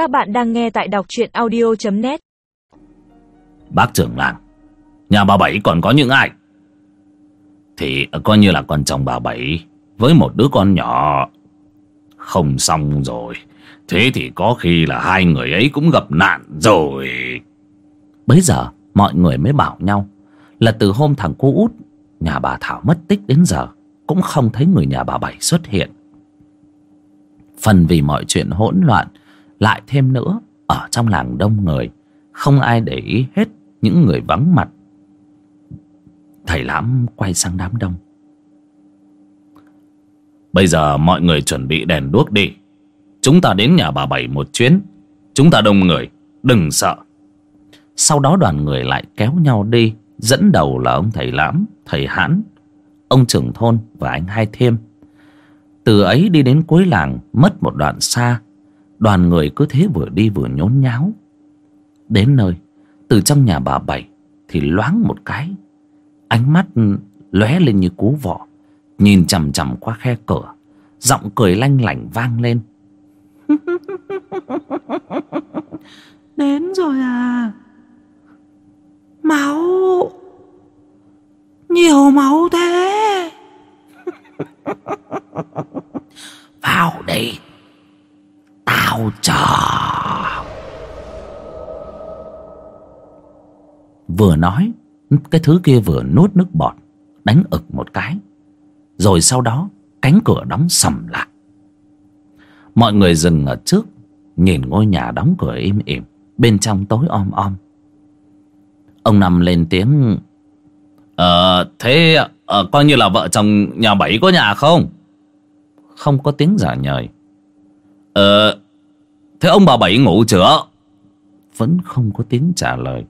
Các bạn đang nghe tại đọc truyện audio.net Bác trưởng làng, Nhà bà Bảy còn có những ai? Thì coi như là con chồng bà Bảy Với một đứa con nhỏ. Không xong rồi. Thế thì có khi là hai người ấy cũng gặp nạn rồi. Bấy giờ, mọi người mới bảo nhau Là từ hôm thằng cô út, Nhà bà Thảo mất tích đến giờ, Cũng không thấy người nhà bà Bảy xuất hiện. Phần vì mọi chuyện hỗn loạn lại thêm nữa Ở trong làng đông người, Không ai để ý hết những người vắng mặt. Thầy lãm quay sang đám đông. Bây giờ mọi người chuẩn bị đèn đuốc đi. Chúng ta đến nhà bà Bảy một chuyến. Chúng ta đông người, Đừng sợ. Sau đó đoàn người lại kéo nhau đi, Dẫn đầu là ông thầy lãm, Thầy hãn, Ông trưởng thôn và anh hai thêm Từ ấy đi đến cuối làng, Mất một đoạn xa Đoàn người cứ thế vừa đi vừa nhốn nháo. Đến nơi Từ trong nhà bà Bảy Thì loáng một cái. Ánh mắt lóe lên như cú vọ Nhìn chằm chằm qua khe cửa. Giọng cười lanh lảnh vang lên. Đến rồi à. Máu. Nhiều máu thế. Vào đây sao chờ Vừa nói Cái thứ kia vừa nuốt nước bọt Đánh ực một cái. Rồi sau đó cánh cửa đóng sầm lại. Mọi người dừng ở trước Nhìn ngôi nhà đóng cửa im ỉm Bên trong tối om om. Ông Năm lên tiếng Ờ thế à, coi như là vợ chồng nhà bảy có nhà không? Không có tiếng giả nhời. Ờ Thế ông bà bảy ngủ chưa? Vẫn không có tiếng trả lời.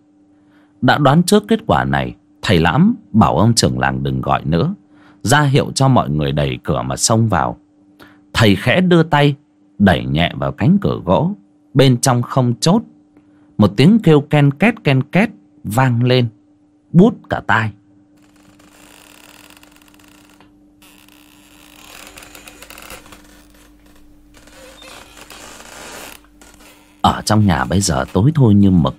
Đã đoán trước kết quả này, Thầy Lãm bảo ông trưởng làng đừng gọi nữa. Ra hiệu cho mọi người đẩy cửa mà xông vào. Thầy khẽ đưa tay, đẩy nhẹ vào cánh cửa gỗ. Bên trong không chốt, một tiếng kêu ken két ken két vang lên, bút cả tai. Ở trong nhà bây giờ tối thôi như mực.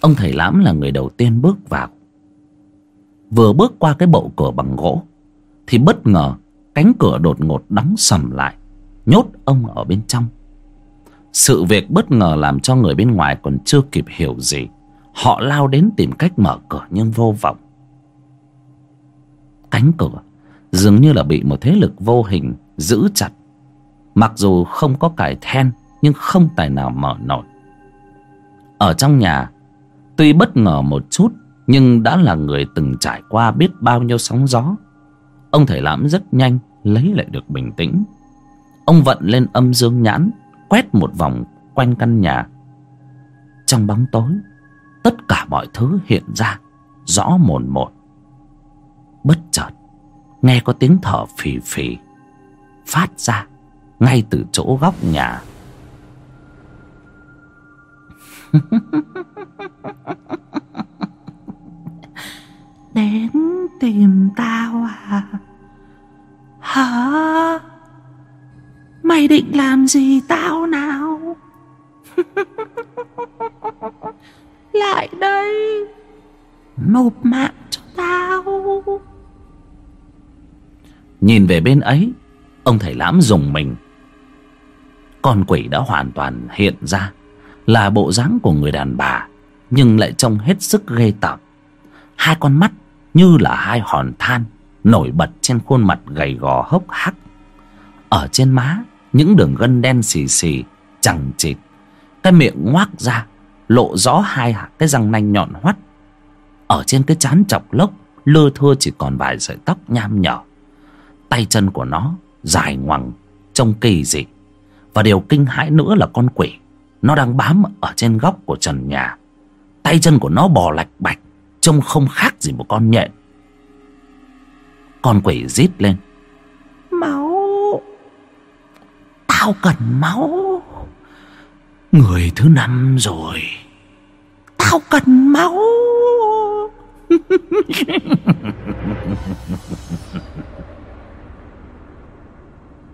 Ông thầy lãm là người đầu tiên bước vào. Vừa bước qua cái bộ cửa bằng gỗ, thì bất ngờ cánh cửa đột ngột đóng sầm lại, nhốt ông ở bên trong. Sự việc bất ngờ làm cho người bên ngoài còn chưa kịp hiểu gì. Họ lao đến tìm cách mở cửa nhưng vô vọng. Cánh cửa dường như là bị một thế lực vô hình giữ chặt. Mặc dù không có cải then nhưng không tài nào mở nổi. Ở trong nhà, tuy bất ngờ một chút, nhưng đã là người từng trải qua biết bao nhiêu sóng gió. Ông thầy lãm rất nhanh lấy lại được bình tĩnh. Ông vận lên âm dương nhãn, quét một vòng quanh căn nhà. Trong bóng tối, tất cả mọi thứ hiện ra, rõ mồn một. Bất chợt, nghe có tiếng thở phì phì, phát ra ngay từ chỗ góc nhà. Đến tìm tao à? Hả? Mày định làm gì tao nào? Lại đây, Nộp mạng cho tao. Nhìn về bên ấy, ông thầy lãm dùng mình. Con quỷ đã hoàn toàn hiện ra là bộ dáng của người đàn bà, nhưng lại trông hết sức ghê tởm. Hai con mắt như là hai hòn than nổi bật trên khuôn mặt gầy gò hốc hác. Ở trên má, những đường gân đen xì xì chẳng chịt. Cái miệng ngoác ra, lộ rõ hai cái răng nanh nhọn hoắt. Ở trên cái trán chọc lốc lưa thưa chỉ còn vài sợi tóc nham nhở tay chân của nó dài ngoằng, trông kỳ dị. Và điều kinh hãi nữa là con quỷ nó đang bám ở trên góc của trần nhà. Tay chân của nó bò lạch bạch trông không khác gì một con nhện. Con quỷ rít lên. Máu. Tao cần máu. Người thứ năm rồi. Tao cần máu.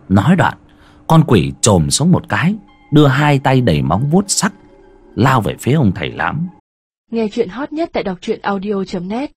Nói đoạn con quỷ trồm xuống một cái đưa hai tay đầy móng vuốt sắc, lao về phía ông thầy lãm. Nghe chuyện hot nhất tại đọc truyện audio.net